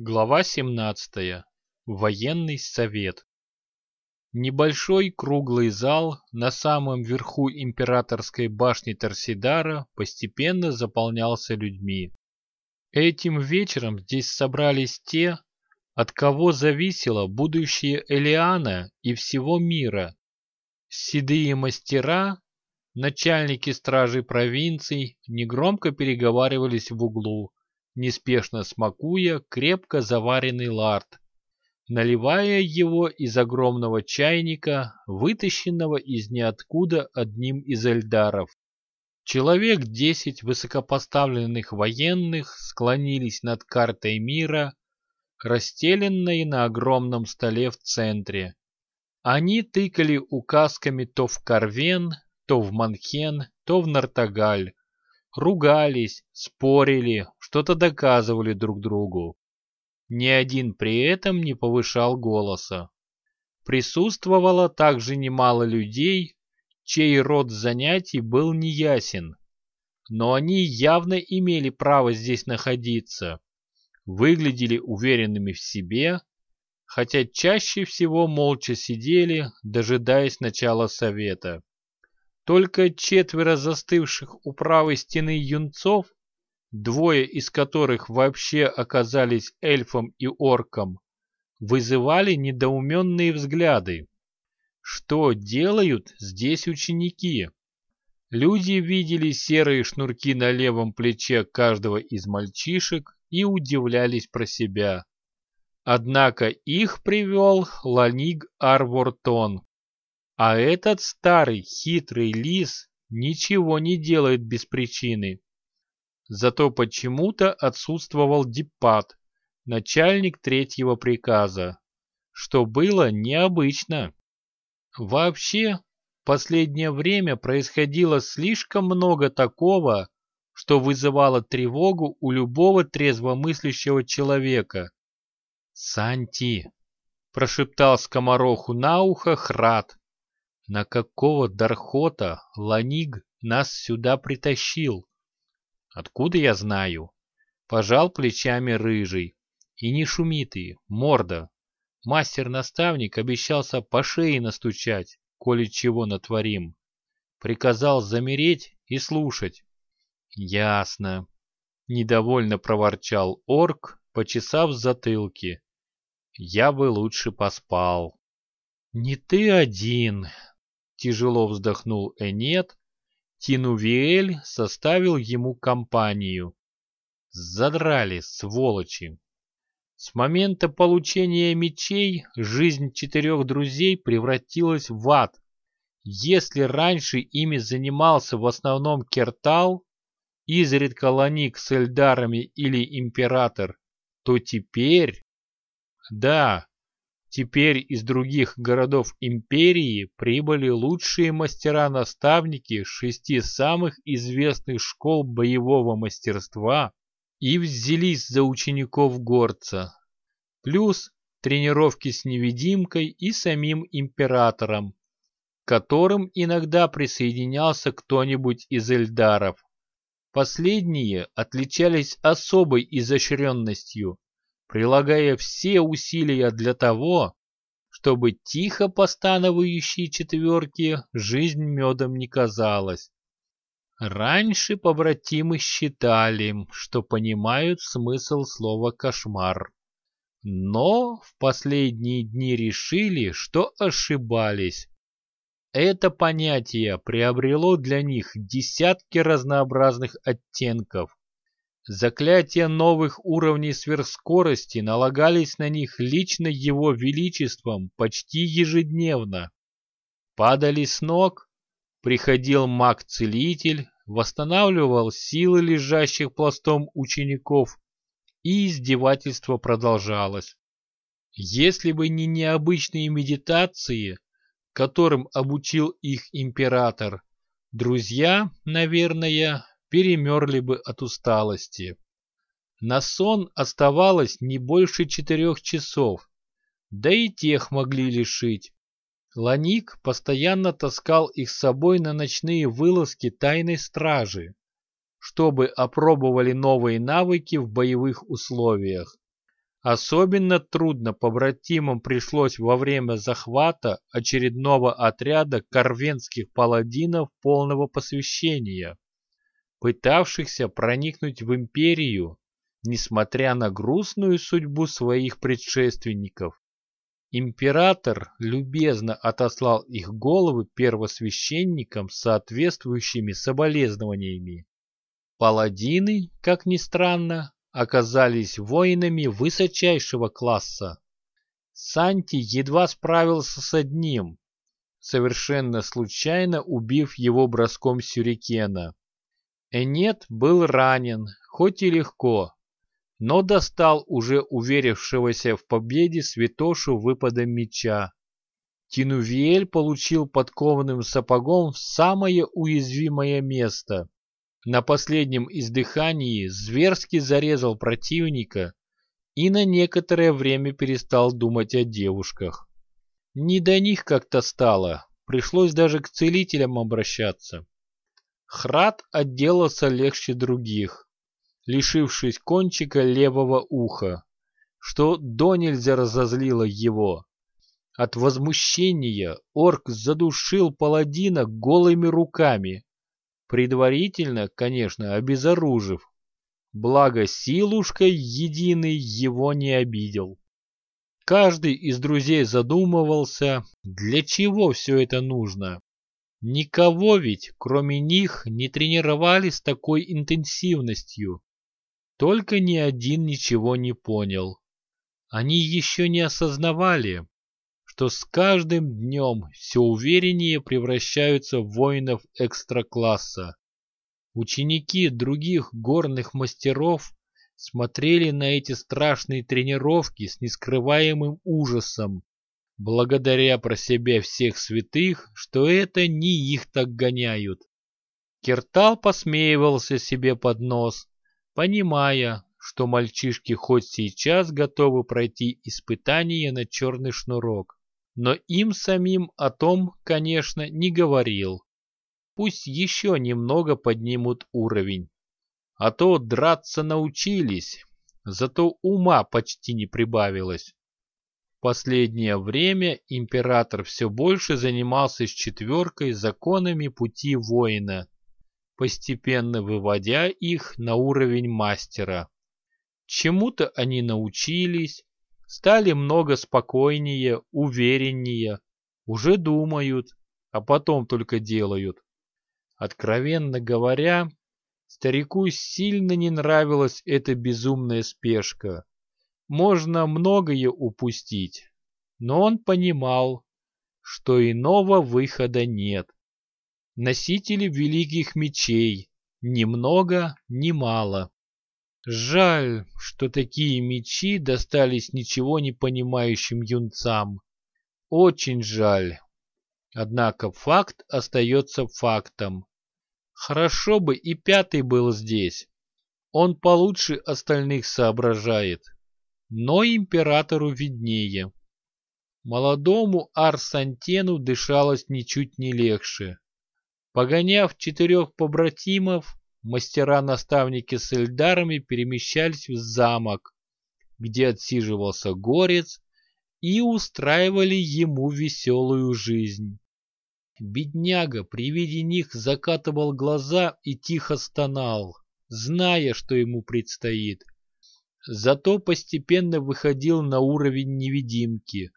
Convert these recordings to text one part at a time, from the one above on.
Глава 17. Военный совет. Небольшой круглый зал на самом верху императорской башни Торсидара постепенно заполнялся людьми. Этим вечером здесь собрались те, от кого зависело будущее Элиана и всего мира. Седые мастера, начальники стражей провинций, негромко переговаривались в углу, неспешно смакуя крепко заваренный лард, наливая его из огромного чайника, вытащенного из ниоткуда одним из эльдаров. Человек десять высокопоставленных военных склонились над картой мира, расстеленной на огромном столе в центре. Они тыкали указками то в Карвен, то в Манхен, то в Нартагаль, ругались, спорили, что-то доказывали друг другу. Ни один при этом не повышал голоса. Присутствовало также немало людей, чей род занятий был неясен, но они явно имели право здесь находиться, выглядели уверенными в себе, хотя чаще всего молча сидели, дожидаясь начала совета. Только четверо застывших у правой стены юнцов, двое из которых вообще оказались эльфом и орком, вызывали недоуменные взгляды. Что делают здесь ученики? Люди видели серые шнурки на левом плече каждого из мальчишек и удивлялись про себя. Однако их привел Ланиг Арвортон, а этот старый хитрый лис ничего не делает без причины. Зато почему-то отсутствовал Диппат, начальник третьего приказа, что было необычно. Вообще, в последнее время происходило слишком много такого, что вызывало тревогу у любого трезвомыслящего человека. «Санти!» – прошептал скомороху на ухо Храд, на какого Дархота Ланиг нас сюда притащил? Откуда я знаю? Пожал плечами рыжий. И не шуми ты, морда. Мастер-наставник обещался по шее настучать, коли чего натворим. Приказал замереть и слушать. Ясно. Недовольно проворчал орк, почесав затылки. Я бы лучше поспал. Не ты один, Тяжело вздохнул Энет. Тинувиэль составил ему компанию. Задрали, сволочи. С момента получения мечей жизнь четырех друзей превратилась в ад. Если раньше ими занимался в основном Кертал, изредка Ланик с Эльдарами или Император, то теперь... Да, Теперь из других городов империи прибыли лучшие мастера-наставники шести самых известных школ боевого мастерства и взялись за учеников горца. Плюс тренировки с невидимкой и самим императором, к которым иногда присоединялся кто-нибудь из эльдаров. Последние отличались особой изощренностью прилагая все усилия для того, чтобы тихо постановающей четверке жизнь медом не казалась. Раньше побратимы считали, что понимают смысл слова «кошмар». Но в последние дни решили, что ошибались. Это понятие приобрело для них десятки разнообразных оттенков, Заклятия новых уровней сверхскорости налагались на них лично его величеством почти ежедневно. Падали с ног, приходил маг-целитель, восстанавливал силы лежащих пластом учеников, и издевательство продолжалось. Если бы не необычные медитации, которым обучил их император, друзья, наверное, перемерли бы от усталости. На сон оставалось не больше четырех часов, да и тех могли лишить. Ланик постоянно таскал их с собой на ночные вылазки тайной стражи, чтобы опробовали новые навыки в боевых условиях. Особенно трудно побратимам пришлось во время захвата очередного отряда корвенских паладинов полного посвящения, пытавшихся проникнуть в империю, несмотря на грустную судьбу своих предшественников. Император любезно отослал их головы первосвященникам с соответствующими соболезнованиями. Паладины, как ни странно, оказались воинами высочайшего класса. Санти едва справился с одним, совершенно случайно убив его броском сюрикена. Энет был ранен, хоть и легко, но достал уже уверившегося в победе святошу выпадом меча. Тинувиэль получил подкованным сапогом в самое уязвимое место. На последнем издыхании зверски зарезал противника и на некоторое время перестал думать о девушках. Не до них как-то стало, пришлось даже к целителям обращаться. Храд отделался легче других лишившись кончика левого уха, что до нельзя разозлило его. От возмущения орк задушил паладина голыми руками, предварительно, конечно, обезоружив. Благо силушкой единый его не обидел. Каждый из друзей задумывался, для чего все это нужно. Никого ведь, кроме них, не тренировали с такой интенсивностью. Только ни один ничего не понял. Они еще не осознавали, что с каждым днем все увереннее превращаются в воинов экстракласса. Ученики других горных мастеров смотрели на эти страшные тренировки с нескрываемым ужасом, благодаря про себя всех святых, что это не их так гоняют. Киртал посмеивался себе под нос, понимая, что мальчишки хоть сейчас готовы пройти испытание на черный шнурок, но им самим о том, конечно, не говорил. Пусть еще немного поднимут уровень. А то драться научились, зато ума почти не прибавилось. Последнее время император все больше занимался с четверкой законами пути воина постепенно выводя их на уровень мастера. Чему-то они научились, стали много спокойнее, увереннее, уже думают, а потом только делают. Откровенно говоря, старику сильно не нравилась эта безумная спешка. Можно многое упустить, но он понимал, что иного выхода нет носители великих мечей, ни много, ни мало. Жаль, что такие мечи достались ничего не понимающим юнцам. Очень жаль. Однако факт остается фактом. Хорошо бы и пятый был здесь. Он получше остальных соображает. Но императору виднее. Молодому Арсантену дышалось ничуть не легче. Погоняв четырех побратимов, мастера-наставники с эльдарами перемещались в замок, где отсиживался горец, и устраивали ему веселую жизнь. Бедняга при виде них закатывал глаза и тихо стонал, зная, что ему предстоит. Зато постепенно выходил на уровень невидимки.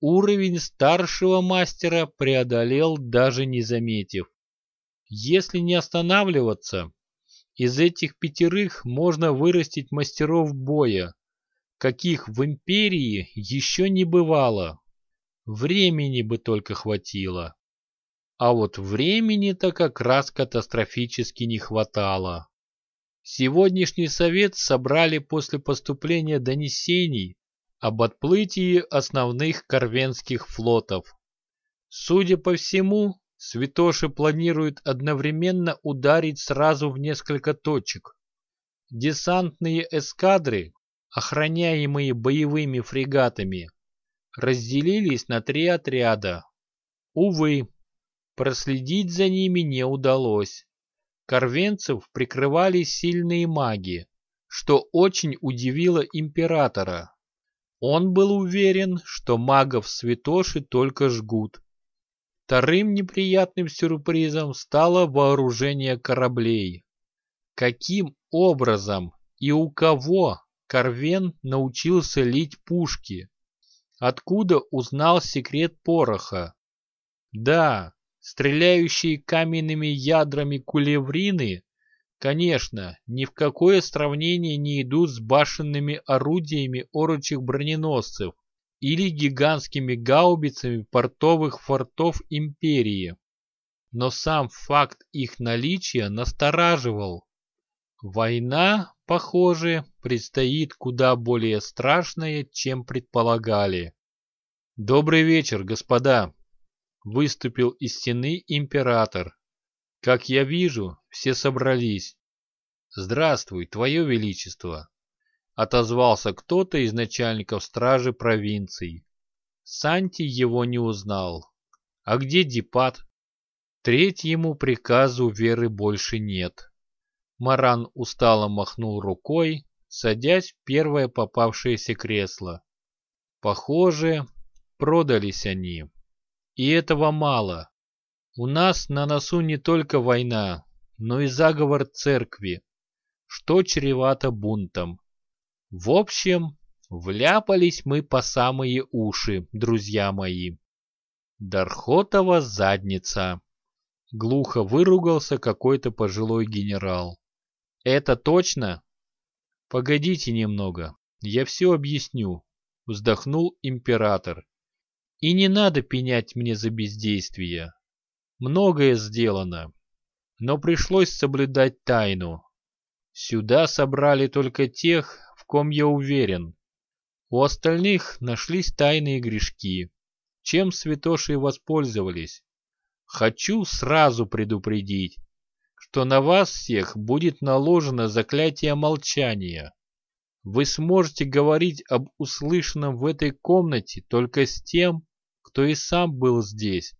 Уровень старшего мастера преодолел, даже не заметив. Если не останавливаться, из этих пятерых можно вырастить мастеров боя, каких в империи еще не бывало. Времени бы только хватило. А вот времени-то как раз катастрофически не хватало. Сегодняшний совет собрали после поступления донесений об отплытии основных корвенских флотов. Судя по всему, Святоши планирует одновременно ударить сразу в несколько точек. Десантные эскадры, охраняемые боевыми фрегатами, разделились на три отряда. Увы, проследить за ними не удалось. Корвенцев прикрывали сильные маги, что очень удивило императора. Он был уверен, что магов святоши только жгут. Вторым неприятным сюрпризом стало вооружение кораблей. Каким образом и у кого Карвен научился лить пушки? Откуда узнал секрет пороха? Да, стреляющие каменными ядрами кулеврины, конечно, ни в какое сравнение не идут с башенными орудиями орочих броненосцев или гигантскими гаубицами портовых фортов империи. Но сам факт их наличия настораживал. Война, похоже, предстоит куда более страшная, чем предполагали. «Добрый вечер, господа!» Выступил из стены император. «Как я вижу, все собрались». «Здравствуй, твое величество!» Отозвался кто-то из начальников стражи провинций. Санти его не узнал. «А где Дипат?» Третьему приказу веры больше нет. Маран устало махнул рукой, садясь в первое попавшееся кресло. Похоже, продались они. И этого мало. У нас на носу не только война, но и заговор церкви, что чревато бунтом. В общем, вляпались мы по самые уши, друзья мои. Дархотова задница. Глухо выругался какой-то пожилой генерал. Это точно? Погодите немного, я все объясню, вздохнул император. И не надо пенять мне за бездействие. Многое сделано, но пришлось соблюдать тайну. Сюда собрали только тех, в ком я уверен. У остальных нашлись тайные грешки, чем святоши воспользовались. Хочу сразу предупредить, что на вас всех будет наложено заклятие молчания. Вы сможете говорить об услышанном в этой комнате только с тем, кто и сам был здесь.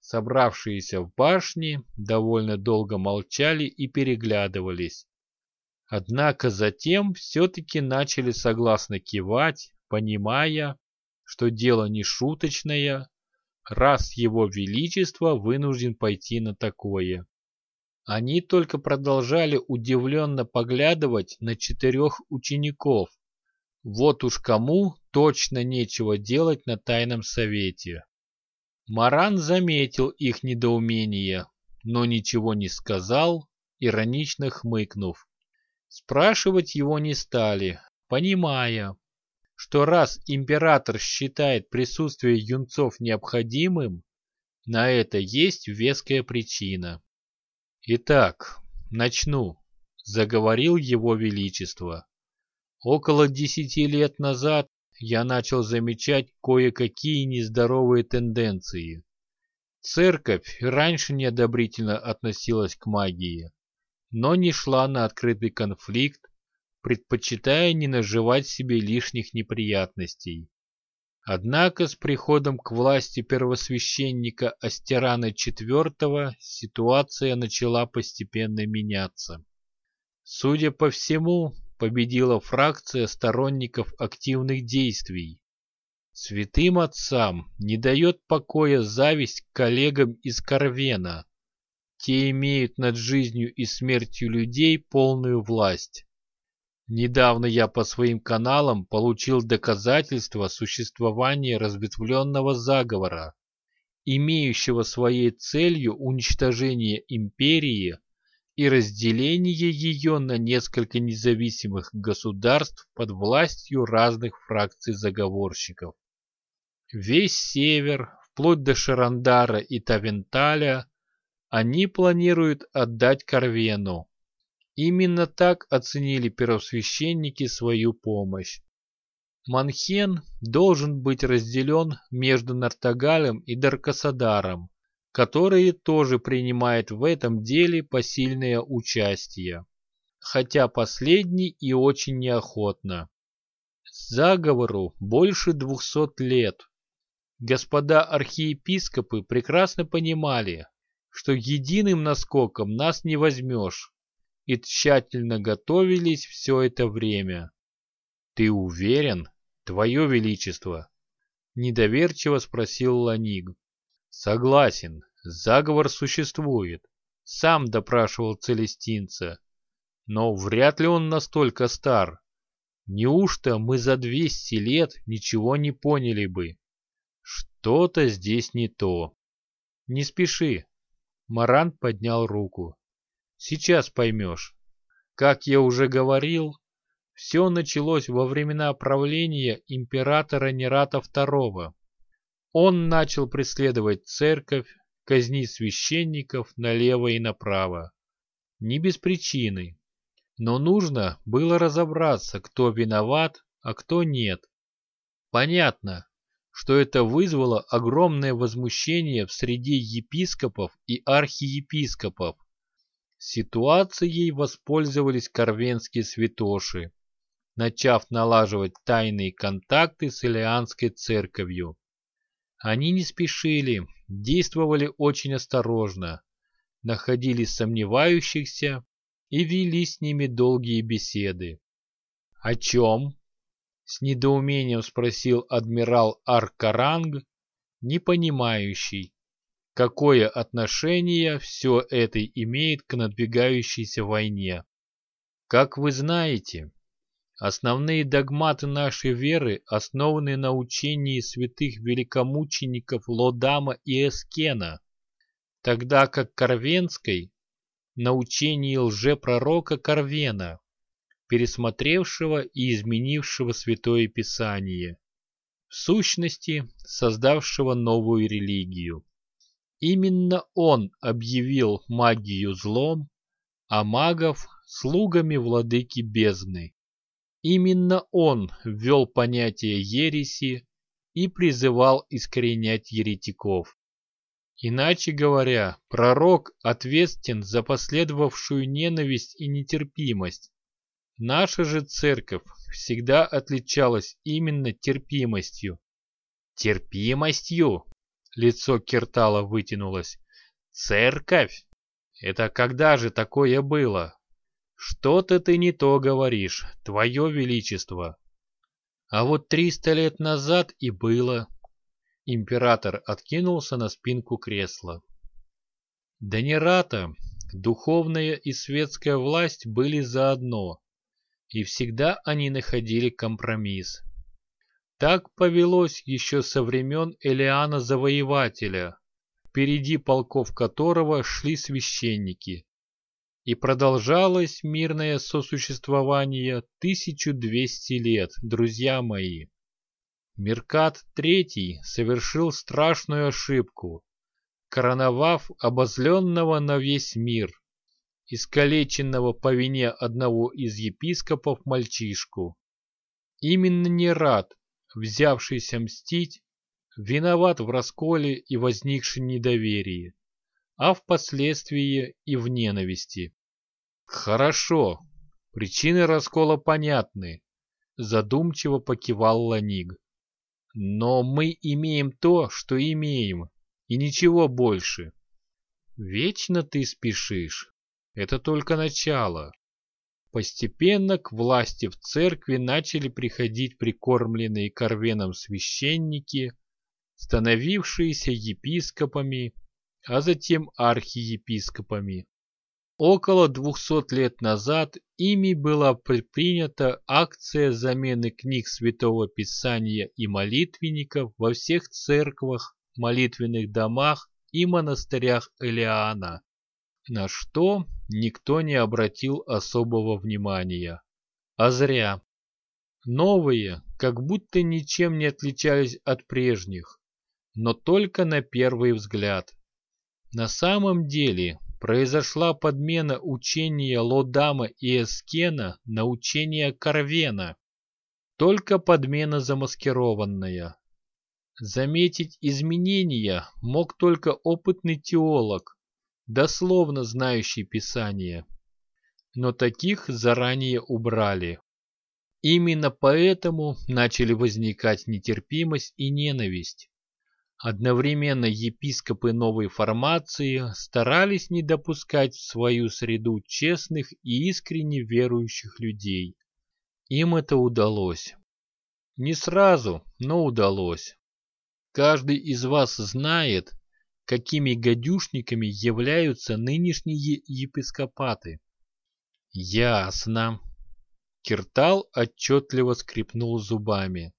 Собравшиеся в башне довольно долго молчали и переглядывались. Однако затем все-таки начали согласно кивать, понимая, что дело не шуточное, раз его величество вынужден пойти на такое. Они только продолжали удивленно поглядывать на четырех учеников. Вот уж кому точно нечего делать на тайном совете. Маран заметил их недоумение, но ничего не сказал, иронично хмыкнув. Спрашивать его не стали, понимая, что раз император считает присутствие юнцов необходимым, на это есть веская причина. Итак, начну, заговорил его величество. Около десяти лет назад я начал замечать кое-какие нездоровые тенденции. Церковь раньше неодобрительно относилась к магии, но не шла на открытый конфликт, предпочитая не наживать себе лишних неприятностей. Однако с приходом к власти первосвященника Астерана IV ситуация начала постепенно меняться. Судя по всему, победила фракция сторонников активных действий. Святым отцам не дает покоя зависть к коллегам из Карвена. Те имеют над жизнью и смертью людей полную власть. Недавно я по своим каналам получил доказательства существования разветвленного заговора, имеющего своей целью уничтожение империи и разделение ее на несколько независимых государств под властью разных фракций заговорщиков. Весь север, вплоть до Шарандара и Тавенталя, они планируют отдать Карвену, Именно так оценили первосвященники свою помощь. Манхен должен быть разделен между Нартагалем и Даркасадаром, которые тоже принимают в этом деле посильное участие, хотя последний и очень неохотно. Заговору больше двухсот лет. Господа архиепископы прекрасно понимали, что единым наскоком нас не возьмешь, и тщательно готовились все это время. «Ты уверен, Твое Величество?» Недоверчиво спросил Ланиг. «Согласен, заговор существует. Сам допрашивал Целестинца. Но вряд ли он настолько стар. Неужто мы за 200 лет ничего не поняли бы? Что-то здесь не то. Не спеши. Маран поднял руку. Сейчас поймешь. Как я уже говорил, все началось во времена правления императора Нерата II. Он начал преследовать церковь, казнить священников налево и направо. Не без причины. Но нужно было разобраться, кто виноват, а кто нет. Понятно, что это вызвало огромное возмущение в среде епископов и архиепископов. Ситуацией воспользовались корвенские святоши, начав налаживать тайные контакты с Илианской церковью. Они не спешили, действовали очень осторожно, находили сомневающихся и вели с ними долгие беседы. «О чем?» — с недоумением спросил адмирал Аркаранг, не понимающий, какое отношение все это имеет к надвигающейся войне. Как вы знаете, основные догматы нашей веры основаны на учении святых великомучеников Лодама и Эскена, тогда как Корвенской на учении лжепророка Карвена, пересмотревшего и изменившего Святое Писание, в сущности, создавшего новую религию. Именно он объявил магию злом, а магов – слугами владыки бездны. Именно он ввел понятие ереси и призывал искоренять еретиков. Иначе говоря, пророк ответственен за последовавшую ненависть и нетерпимость. Наша же церковь всегда отличалась именно терпимостью. Терпимостью? Лицо Киртала вытянулось. Церковь? Это когда же такое было? Что-то ты не то говоришь, твое величество. А вот триста лет назад и было. Император откинулся на спинку кресла. Данирата, духовная и светская власть были заодно, и всегда они находили компромисс. Так повелось еще со времен Элиана Завоевателя, впереди полков которого шли священники. И продолжалось мирное сосуществование 1200 лет, друзья мои. Меркат III совершил страшную ошибку, короновав обозленного на весь мир, искалеченного по вине одного из епископов мальчишку. Именно Нерад, взявшийся мстить, виноват в расколе и возникшем недоверии, а впоследствии и в ненависти. Хорошо, причины раскола понятны, задумчиво покивал Ланиг. Но мы имеем то, что имеем, и ничего больше. Вечно ты спешишь. Это только начало. Постепенно к власти в церкви начали приходить прикормленные корвеном священники, становившиеся епископами, а затем архиепископами. Около двухсот лет назад ими была предпринята акция замены книг Святого Писания и молитвенников во всех церквах, молитвенных домах и монастырях Элиана, на что никто не обратил особого внимания. А зря. Новые, как будто ничем не отличались от прежних, но только на первый взгляд. На самом деле произошла подмена учения Лодама и Эскена на учение Карвена. Только подмена замаскированная. Заметить изменения мог только опытный теолог, дословно знающий Писание. Но таких заранее убрали. Именно поэтому начали возникать нетерпимость и ненависть. Одновременно епископы новой формации старались не допускать в свою среду честных и искренне верующих людей. Им это удалось. Не сразу, но удалось. Каждый из вас знает, какими гадюшниками являются нынешние епископаты. Ясно. Киртал отчетливо скрипнул зубами.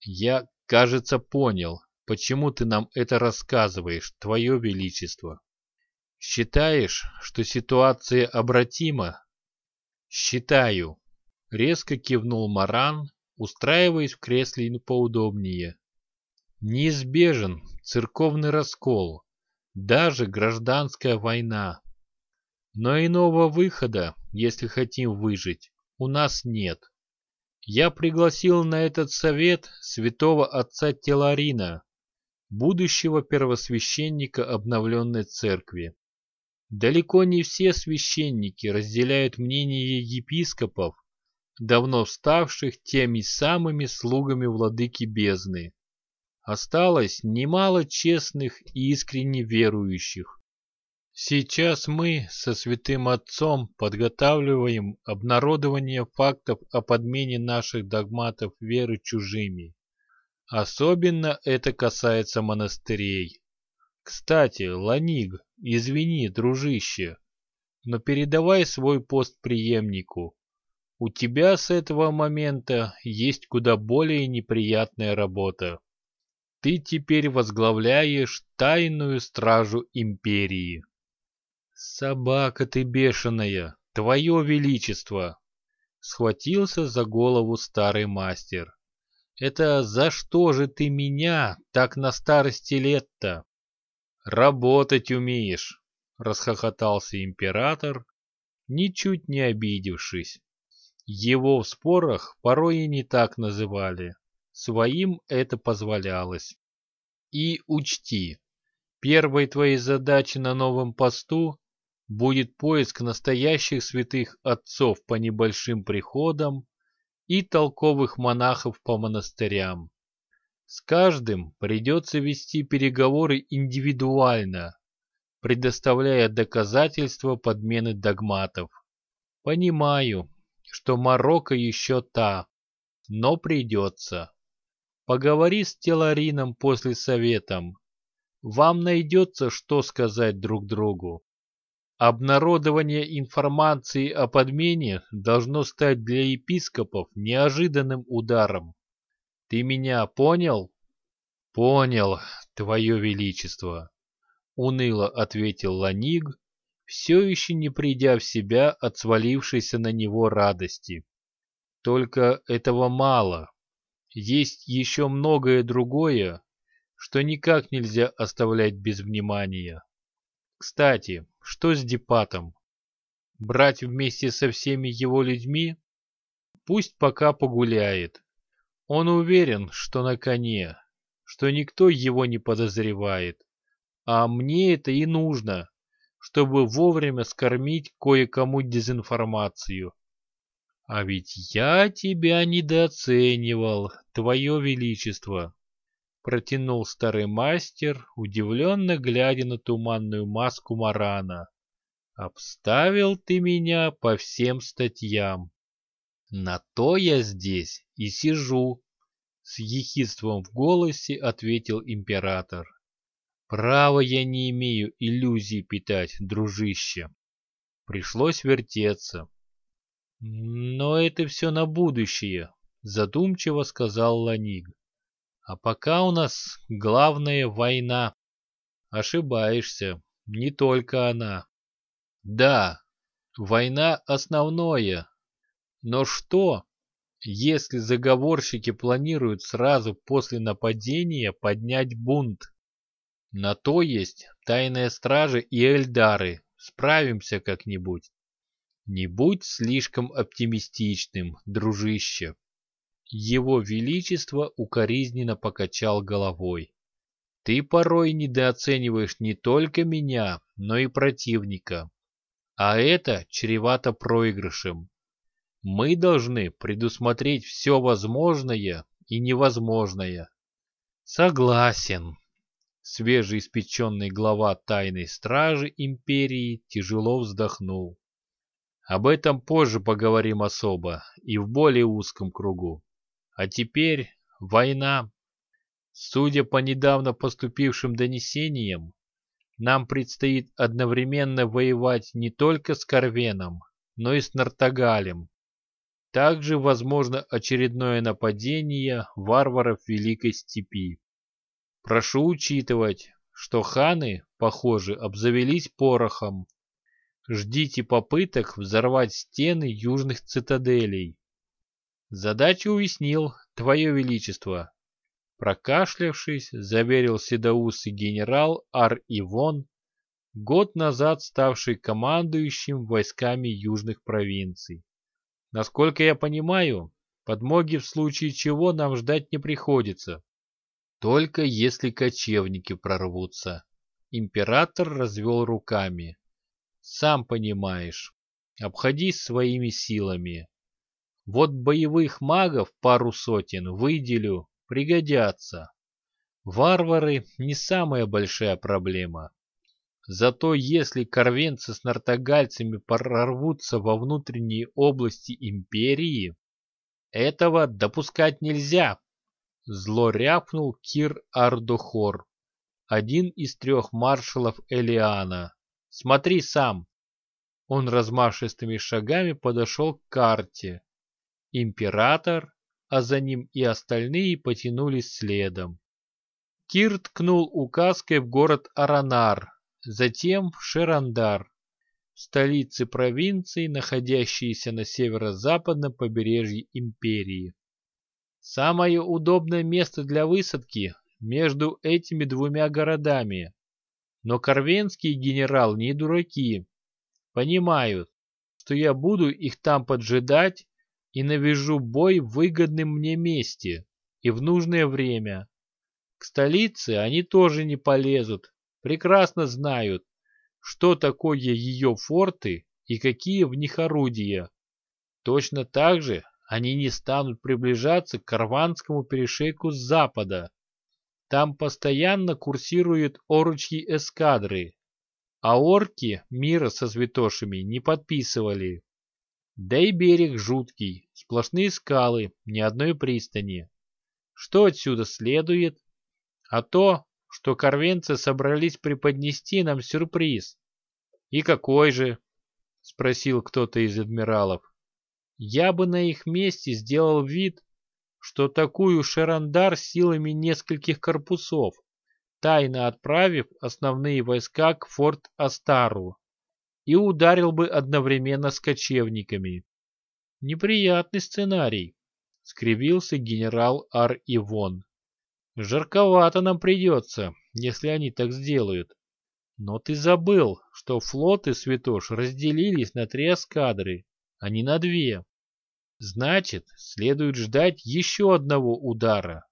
Я, кажется, понял, почему ты нам это рассказываешь, твое величество. Считаешь, что ситуация обратима? Считаю. Резко кивнул Маран, устраиваясь в кресле поудобнее. Неизбежен церковный раскол, даже гражданская война. Но иного выхода, если хотим выжить, у нас нет. Я пригласил на этот совет святого отца Теларина, будущего первосвященника обновленной церкви. Далеко не все священники разделяют мнение епископов, давно ставших теми самыми слугами владыки бездны. Осталось немало честных и искренне верующих. Сейчас мы со святым отцом подготавливаем обнародование фактов о подмене наших догматов веры чужими. Особенно это касается монастырей. Кстати, Ланиг, извини, дружище, но передавай свой пост преемнику. У тебя с этого момента есть куда более неприятная работа. Ты теперь возглавляешь тайную стражу империи. Собака ты бешеная, твое величество! Схватился за голову старый мастер. Это за что же ты меня так на старости лет-то? Работать умеешь, расхохотался император, ничуть не обидевшись. Его в спорах порой и не так называли. Своим это позволялось. И учти, первой твоей задачей на новом посту будет поиск настоящих святых отцов по небольшим приходам и толковых монахов по монастырям. С каждым придется вести переговоры индивидуально, предоставляя доказательства подмены догматов. Понимаю, что Марокко еще та, но придется. Поговори с Теларином после советом. Вам найдется, что сказать друг другу. Обнародование информации о подмене должно стать для епископов неожиданным ударом. Ты меня понял? Понял, твое величество, уныло ответил Ланиг, все еще не придя в себя от свалившейся на него радости. Только этого мало. Есть еще многое другое, что никак нельзя оставлять без внимания. Кстати, что с Дипатом? Брать вместе со всеми его людьми? Пусть пока погуляет. Он уверен, что на коне, что никто его не подозревает. А мне это и нужно, чтобы вовремя скормить кое-кому дезинформацию. А ведь я тебя недооценивал, твое величество протянул старый мастер, удивленно глядя на туманную маску Марана. «Обставил ты меня по всем статьям. На то я здесь и сижу», — с ехидством в голосе ответил император. «Права я не имею иллюзий питать, дружище. Пришлось вертеться». «Но это все на будущее», — задумчиво сказал Ланиг. А пока у нас главная война. Ошибаешься, не только она. Да, война основное. Но что, если заговорщики планируют сразу после нападения поднять бунт? На то есть тайная стража и эльдары. Справимся как-нибудь. Не будь слишком оптимистичным, дружище. Его Величество укоризненно покачал головой. Ты порой недооцениваешь не только меня, но и противника. А это чревато проигрышем. Мы должны предусмотреть все возможное и невозможное. Согласен. свежеиспеченный глава тайной стражи империи, тяжело вздохнул. Об этом позже поговорим особо и в более узком кругу. А теперь война. Судя по недавно поступившим донесениям, нам предстоит одновременно воевать не только с Корвеном, но и с Нартагалем. Также возможно очередное нападение варваров Великой Степи. Прошу учитывать, что ханы, похоже, обзавелись порохом. Ждите попыток взорвать стены южных цитаделей. Задачу уяснил, Твое Величество. Прокашлявшись, заверил седоусый генерал Ар-Ивон, год назад ставший командующим войсками южных провинций. Насколько я понимаю, подмоги в случае чего нам ждать не приходится. Только если кочевники прорвутся. Император развел руками. Сам понимаешь, обходись своими силами. Вот боевых магов пару сотен выделю, пригодятся. Варвары не самая большая проблема. Зато если корвенцы с нартогальцами прорвутся во внутренние области империи, этого допускать нельзя. Зло рявкнул Кир Ардохор, один из трех маршалов Элиана. Смотри сам. Он размашистыми шагами подошел к карте. Император, а за ним и остальные потянулись следом. Кир ткнул указкой в город Аранар, затем в Шерандар, столицы провинции, находящиеся на северо-западном побережье империи. Самое удобное место для высадки между этими двумя городами. Но корвенские генерал не дураки. Понимают, что я буду их там поджидать и навяжу бой в выгодном мне месте и в нужное время. К столице они тоже не полезут, прекрасно знают, что такое ее форты и какие в них орудия. Точно так же они не станут приближаться к Карванскому перешейку с запада. Там постоянно курсируют оручьи эскадры, а орки мира со святошами не подписывали. Да и берег жуткий, сплошные скалы, ни одной пристани. Что отсюда следует? А то, что корвенцы собрались преподнести нам сюрприз. «И какой же?» — спросил кто-то из адмиралов. «Я бы на их месте сделал вид, что такую Шарандар силами нескольких корпусов, тайно отправив основные войска к форт Астару, и ударил бы одновременно с кочевниками. Неприятный сценарий, скривился генерал Ар-Ивон. Жарковато нам придется, если они так сделают. Но ты забыл, что флоты Святош разделились на три эскадры, а не на две. Значит, следует ждать еще одного удара.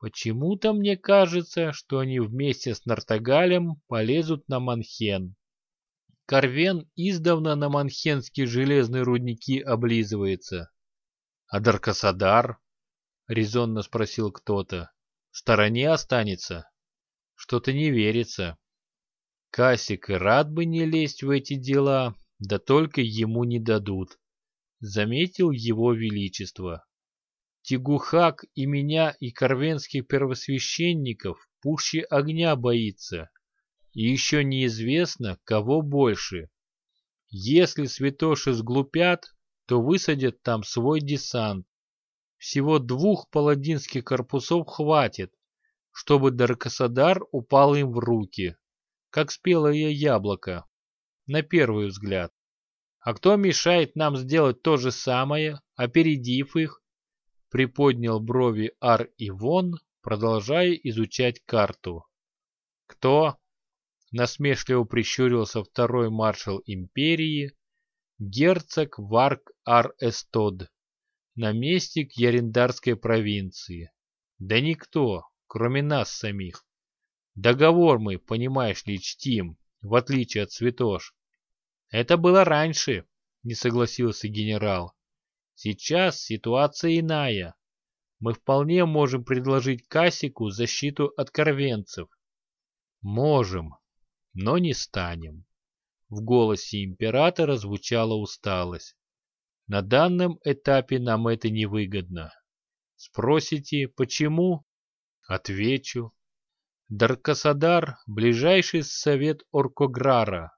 Почему-то мне кажется, что они вместе с Нартагалем полезут на Манхен. Корвен издавна на манхенские железные рудники облизывается. — А Даркасадар? — резонно спросил кто-то в стороне останется. Что-то не верится. Касик рад бы не лезть в эти дела, да только ему не дадут. Заметил его величество. Тигухак и меня, и корвенских первосвященников пуще огня боится. И еще неизвестно, кого больше. Если святоши сглупят, то высадят там свой десант. Всего двух паладинских корпусов хватит, чтобы Даркасадар упал им в руки, как спелое яблоко, на первый взгляд. А кто мешает нам сделать то же самое, опередив их? Приподнял брови Ар Ивон, продолжая изучать карту. Кто? Насмешливо прищурился второй маршал империи, герцог Варк Ар Эстод наместник Ярендарской провинции. Да никто, кроме нас самих. Договор мы, понимаешь ли, чтим, в отличие от святош. Это было раньше, не согласился генерал. Сейчас ситуация иная. Мы вполне можем предложить Касику защиту от корвенцев. Можем, но не станем. В голосе императора звучала усталость. На данном этапе нам это невыгодно. Спросите, почему? Отвечу. Даркасадар – ближайший совет Оркограра.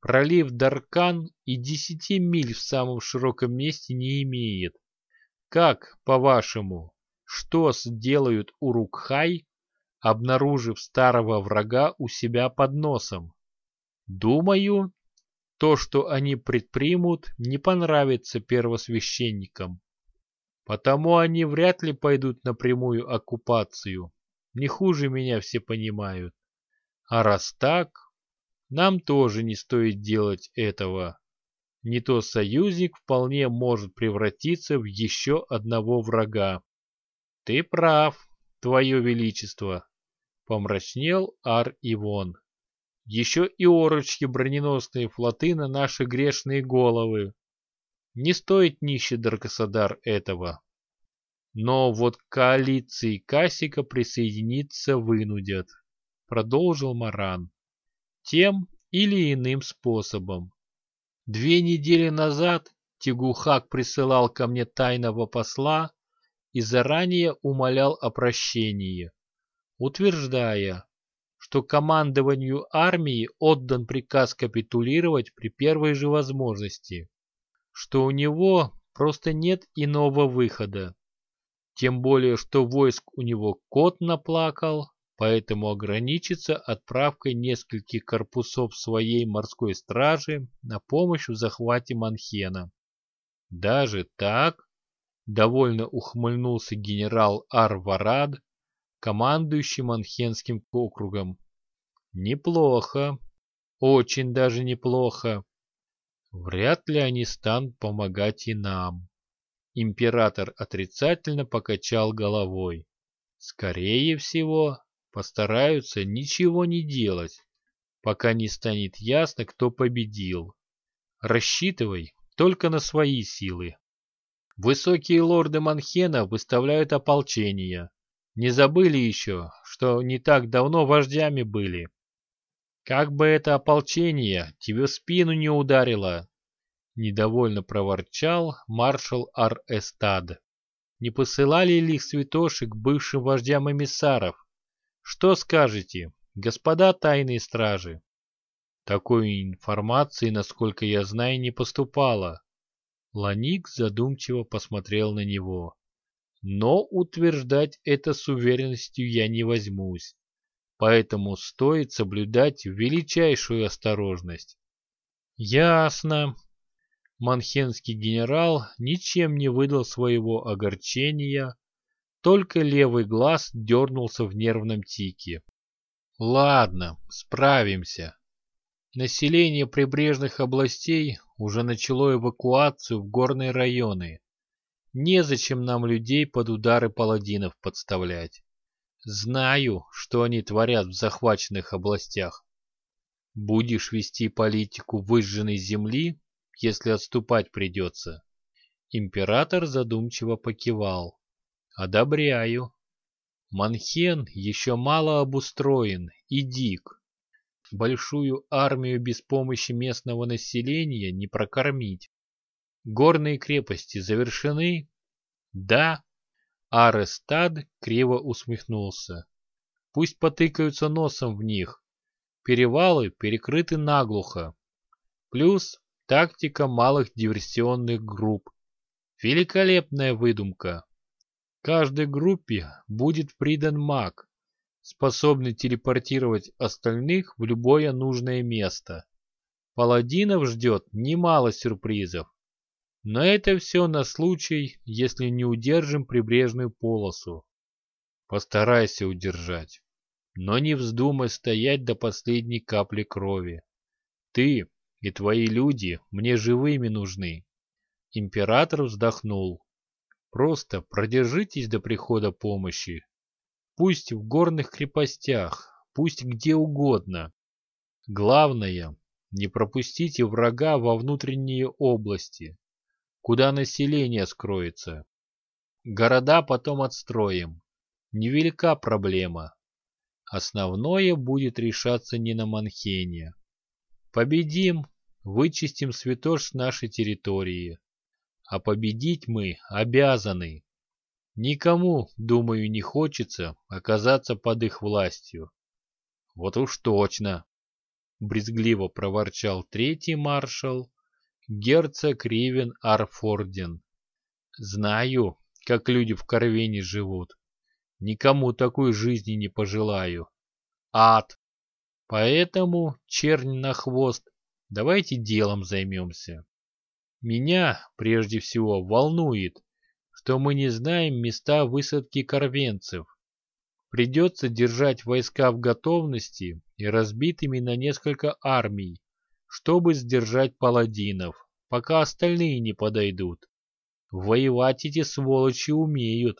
Пролив Даркан и десяти миль в самом широком месте не имеет. Как, по-вашему, что сделают Урукхай, обнаружив старого врага у себя под носом? Думаю, то, что они предпримут, не понравится первосвященникам. Потому они вряд ли пойдут на прямую оккупацию. Не хуже меня все понимают. А раз так, нам тоже не стоит делать этого. Не то союзник вполне может превратиться в еще одного врага. Ты прав, твое величество, помрачнел Ар-Ивон. Еще и орочки броненосные флоты на наши грешные головы. Не стоит нищий Даркасадар этого. Но вот к коалиции Касика присоединиться вынудят, продолжил Маран. Тем или иным способом. Две недели назад Тигухак присылал ко мне тайного посла и заранее умолял о прощении, утверждая, что командованию армии отдан приказ капитулировать при первой же возможности, что у него просто нет иного выхода. Тем более, что войск у него кот наплакал, поэтому ограничится отправкой нескольких корпусов своей морской стражи на помощь в захвате Манхена. Даже так, довольно ухмыльнулся генерал Арварад, командующий Манхенским округом. Неплохо, очень даже неплохо. Вряд ли они станут помогать и нам. Император отрицательно покачал головой. Скорее всего, постараются ничего не делать, пока не станет ясно, кто победил. Рассчитывай только на свои силы. Высокие лорды Манхена выставляют ополчение. Не забыли еще, что не так давно вождями были. Как бы это ополчение тебе спину не ударило, недовольно проворчал маршал Ар-Эстад. Не посылали ли их святоши к бывшим вождям эмиссаров? Что скажете, господа тайные стражи? Такой информации, насколько я знаю, не поступало. Ланик задумчиво посмотрел на него. Но утверждать это с уверенностью я не возьмусь. Поэтому стоит соблюдать величайшую осторожность. Ясно. Манхенский генерал ничем не выдал своего огорчения, только левый глаз дернулся в нервном тике. Ладно, справимся. Население прибрежных областей уже начало эвакуацию в горные районы. Незачем нам людей под удары паладинов подставлять. Знаю, что они творят в захваченных областях. Будешь вести политику выжженной земли, если отступать придется. Император задумчиво покивал. Одобряю. Манхен еще мало обустроен и дик. Большую армию без помощи местного населения не прокормить. Горные крепости завершены? Да. Арестад криво усмехнулся. Пусть потыкаются носом в них. Перевалы перекрыты наглухо. Плюс тактика малых диверсионных групп. Великолепная выдумка. Каждой группе будет придан маг, способный телепортировать остальных в любое нужное место. Паладинов ждет немало сюрпризов. Но это все на случай, если не удержим прибрежную полосу. Постарайся удержать. Но не вздумай стоять до последней капли крови. Ты и твои люди мне живыми нужны. Император вздохнул. Просто продержитесь до прихода помощи. Пусть в горных крепостях, пусть где угодно. Главное, не пропустите врага во внутренние области, куда население скроется. Города потом отстроим. Невелика проблема. Основное будет решаться не на Манхене. Победим, вычистим святош нашей территории. А победить мы обязаны. Никому, думаю, не хочется оказаться под их властью. Вот уж точно, брезгливо проворчал третий маршал, герцог Ривен Арфорден. Знаю, как люди в Корвине живут. Никому такой жизни не пожелаю. Ад! Поэтому, чернь на хвост, давайте делом займемся. Меня, прежде всего, волнует, что мы не знаем места высадки корвенцев. Придется держать войска в готовности и разбитыми на несколько армий, чтобы сдержать паладинов, пока остальные не подойдут. Воевать эти сволочи умеют.